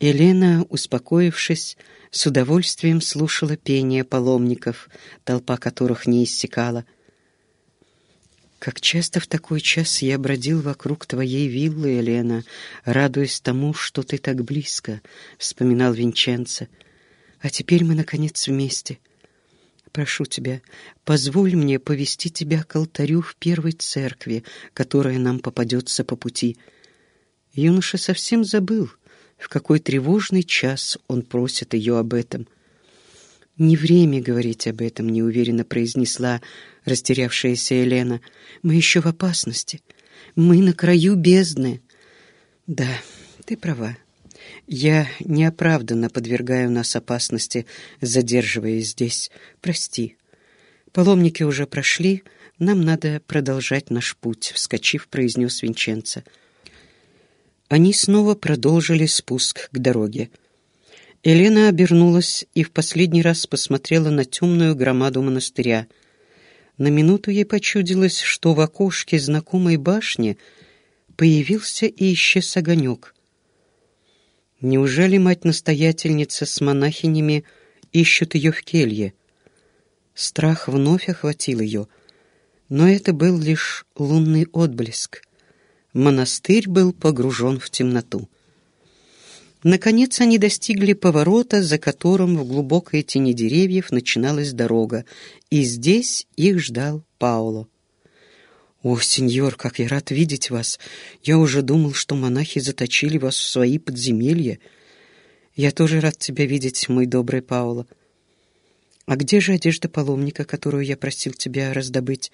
Елена, успокоившись, с удовольствием слушала пение паломников, толпа которых не иссякала. «Как часто в такой час я бродил вокруг твоей виллы, Елена, радуясь тому, что ты так близко», — вспоминал Винченцо. «А теперь мы, наконец, вместе. Прошу тебя, позволь мне повести тебя к алтарю в первой церкви, которая нам попадется по пути». Юноша совсем забыл, в какой тревожный час он просит ее об этом. «Не время говорить об этом», — неуверенно произнесла растерявшаяся Елена. «Мы еще в опасности. Мы на краю бездны». «Да, ты права. Я неоправданно подвергаю нас опасности, задерживаясь здесь. Прости. Паломники уже прошли, нам надо продолжать наш путь», — вскочив, произнес Винченцо. Они снова продолжили спуск к дороге. Елена обернулась и в последний раз посмотрела на темную громаду монастыря. На минуту ей почудилось, что в окошке знакомой башни появился и исчез огонек. Неужели мать-настоятельница с монахинями ищут ее в келье? Страх вновь охватил ее, но это был лишь лунный отблеск монастырь был погружен в темноту. Наконец они достигли поворота, за которым в глубокой тени деревьев начиналась дорога, и здесь их ждал Пауло. «О, сеньор, как я рад видеть вас! Я уже думал, что монахи заточили вас в свои подземелья. Я тоже рад тебя видеть, мой добрый Пауло. А где же одежда паломника, которую я просил тебя раздобыть?»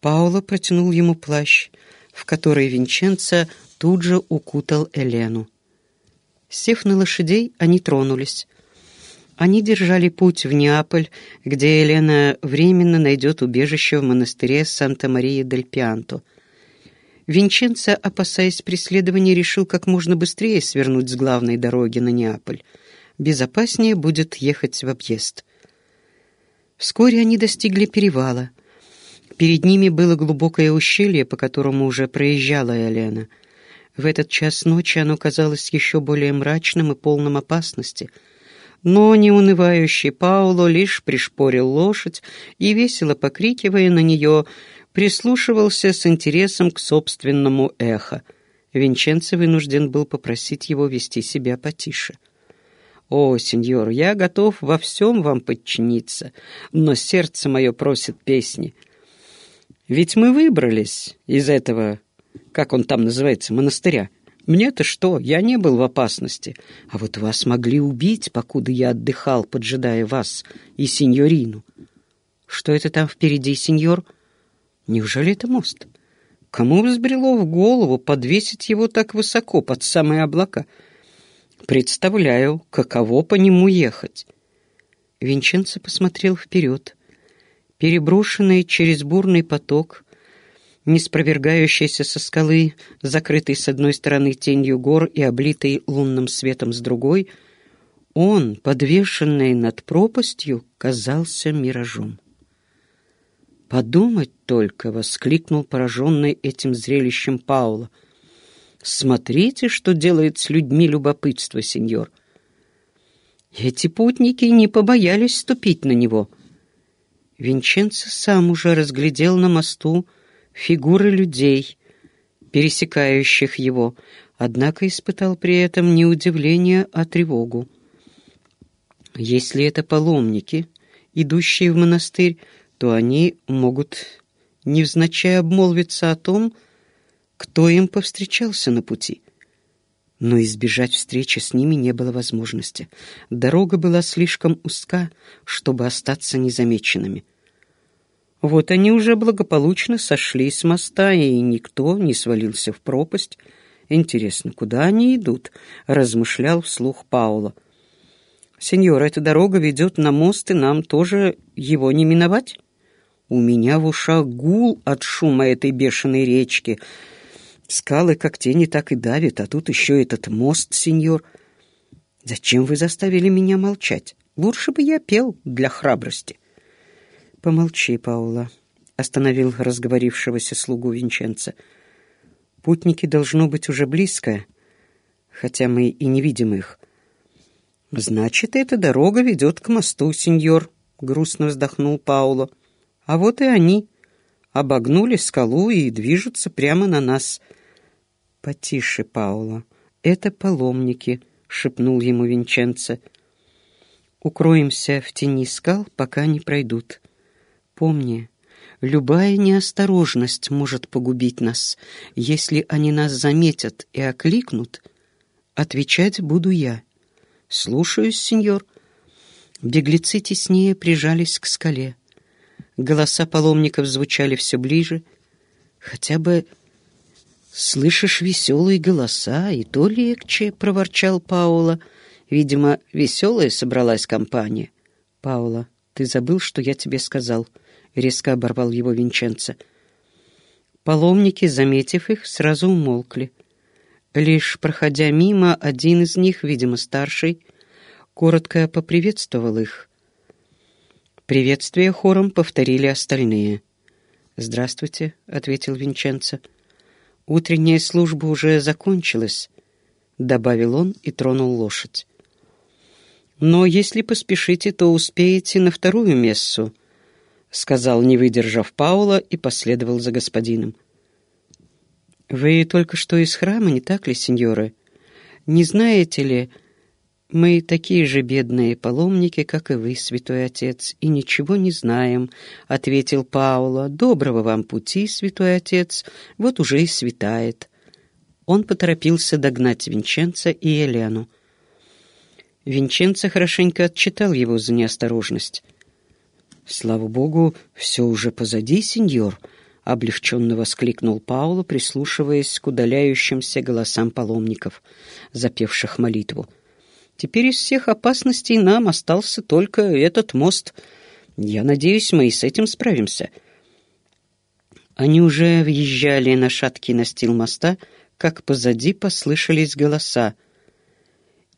Пауло протянул ему плащ — в который Винченцо тут же укутал Элену. Сев на лошадей, они тронулись. Они держали путь в Неаполь, где Елена временно найдет убежище в монастыре Санта-Мария-дель-Пианто. Винченцо, опасаясь преследования, решил как можно быстрее свернуть с главной дороги на Неаполь. Безопаснее будет ехать в объезд. Вскоре они достигли перевала — Перед ними было глубокое ущелье, по которому уже проезжала Елена. В этот час ночи оно казалось еще более мрачным и полным опасности. Но неунывающий Пауло лишь пришпорил лошадь и, весело покрикивая на нее, прислушивался с интересом к собственному эхо. Винченцо вынужден был попросить его вести себя потише. «О, сеньор, я готов во всем вам подчиниться, но сердце мое просит песни». Ведь мы выбрались из этого, как он там называется, монастыря. Мне-то что, я не был в опасности. А вот вас могли убить, покуда я отдыхал, поджидая вас и сеньорину. Что это там впереди, сеньор? Неужели это мост? Кому взбрело в голову подвесить его так высоко, под самые облака? Представляю, каково по нему ехать. Винченцо посмотрел вперед переброшенный через бурный поток, не спровергающийся со скалы, закрытый с одной стороны тенью гор и облитый лунным светом с другой, он, подвешенный над пропастью, казался миражом. «Подумать только!» — воскликнул пораженный этим зрелищем Паула. «Смотрите, что делает с людьми любопытство, сеньор!» Эти путники не побоялись ступить на него — Винченцо сам уже разглядел на мосту фигуры людей, пересекающих его, однако испытал при этом не удивление, а тревогу. Если это паломники, идущие в монастырь, то они могут невзначай обмолвиться о том, кто им повстречался на пути. Но избежать встречи с ними не было возможности. Дорога была слишком узка, чтобы остаться незамеченными. Вот они уже благополучно сошли с моста, и никто не свалился в пропасть. Интересно, куда они идут? размышлял вслух Паула. Сеньор, эта дорога ведет на мост, и нам тоже его не миновать? У меня в ушах гул от шума этой бешеной речки. Скалы как тени так и давят, а тут еще этот мост, сеньор. Зачем вы заставили меня молчать? Лучше бы я пел для храбрости. «Помолчи, Паула», — остановил разговорившегося слугу Винченца. «Путники должно быть уже близко, хотя мы и не видим их. «Значит, эта дорога ведет к мосту, сеньор», — грустно вздохнул Пауло. «А вот и они. Обогнули скалу и движутся прямо на нас». «Потише, Пауло. Это паломники», — шепнул ему Винченцо. «Укроемся в тени скал, пока не пройдут. Помни, любая неосторожность может погубить нас. Если они нас заметят и окликнут, отвечать буду я». «Слушаюсь, сеньор». Беглецы теснее прижались к скале. Голоса паломников звучали все ближе. «Хотя бы слышишь веселые голоса, и то легче», — проворчал Паула. «Видимо, веселая собралась компания». «Паула, ты забыл, что я тебе сказал?» — резко оборвал его Винченцо. Паломники, заметив их, сразу умолкли. Лишь проходя мимо, один из них, видимо, старший, коротко поприветствовал их. Приветствие хором повторили остальные. «Здравствуйте», — ответил Винченцо. «Утренняя служба уже закончилась», — добавил он и тронул лошадь. «Но если поспешите, то успеете на вторую мессу», — сказал, не выдержав Паула, и последовал за господином. «Вы только что из храма, не так ли, сеньоры? Не знаете ли, мы такие же бедные паломники, как и вы, святой отец, и ничего не знаем», — ответил Пауло. «Доброго вам пути, святой отец, вот уже и светает». Он поторопился догнать Винченца и Елену. Винченцо хорошенько отчитал его за неосторожность. «Слава богу, все уже позади, сеньор», — облегченно воскликнул Пауло, прислушиваясь к удаляющимся голосам паломников, запевших молитву. «Теперь из всех опасностей нам остался только этот мост. Я надеюсь, мы и с этим справимся». Они уже въезжали на шаткий настил моста, как позади послышались голоса.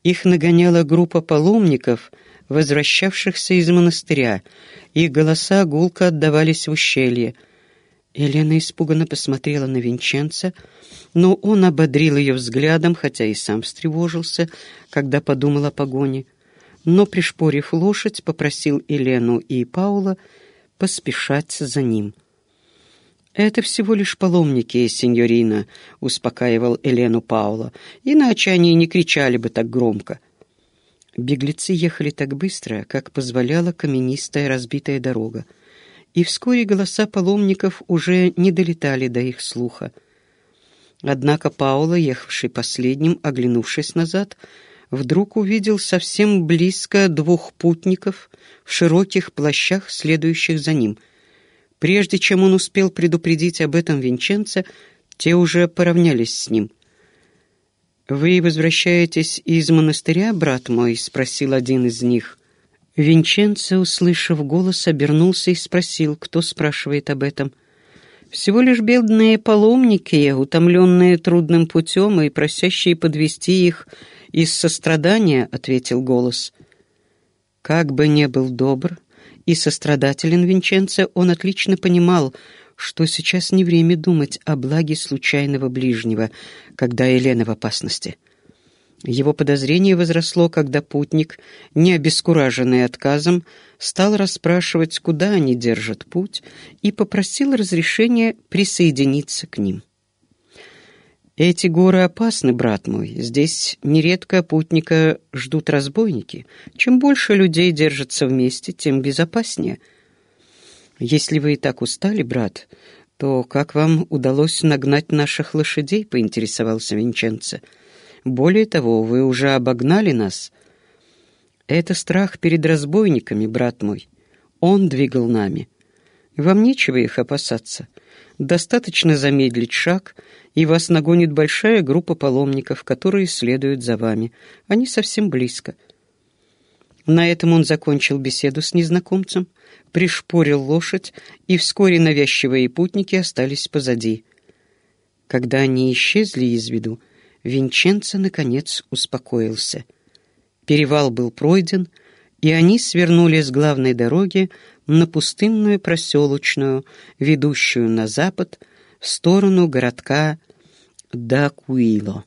Их нагоняла группа паломников, возвращавшихся из монастыря. Их голоса гулко отдавались в ущелье — Елена испуганно посмотрела на Винченца, но он ободрил ее взглядом, хотя и сам встревожился, когда подумал о погоне. Но, пришпорив лошадь, попросил Елену и Паула поспешать за ним. «Это всего лишь паломники, сеньорина», — успокаивал Елену Паула, «иначе они не кричали бы так громко». Беглецы ехали так быстро, как позволяла каменистая разбитая дорога и вскоре голоса паломников уже не долетали до их слуха. Однако Паула, ехавший последним, оглянувшись назад, вдруг увидел совсем близко двух путников в широких плащах, следующих за ним. Прежде чем он успел предупредить об этом Винченца, те уже поравнялись с ним. «Вы возвращаетесь из монастыря, брат мой?» — спросил один из них. Винченцо, услышав голос, обернулся и спросил, кто спрашивает об этом. «Всего лишь бедные паломники, утомленные трудным путем и просящие подвести их из сострадания», — ответил голос. Как бы не был добр и сострадателен Винченцо, он отлично понимал, что сейчас не время думать о благе случайного ближнего, когда Елена в опасности. Его подозрение возросло, когда путник, не обескураженный отказом, стал расспрашивать, куда они держат путь, и попросил разрешения присоединиться к ним. «Эти горы опасны, брат мой. Здесь нередко путника ждут разбойники. Чем больше людей держатся вместе, тем безопаснее. Если вы и так устали, брат, то как вам удалось нагнать наших лошадей?» — поинтересовался Винченцо. — более того, вы уже обогнали нас. Это страх перед разбойниками, брат мой. Он двигал нами. Вам нечего их опасаться. Достаточно замедлить шаг, и вас нагонит большая группа паломников, которые следуют за вами. Они совсем близко. На этом он закончил беседу с незнакомцем, пришпорил лошадь, и вскоре навязчивые путники остались позади. Когда они исчезли из виду, Винченцо, наконец, успокоился. Перевал был пройден, и они свернули с главной дороги на пустынную проселочную, ведущую на запад, в сторону городка Дакуило.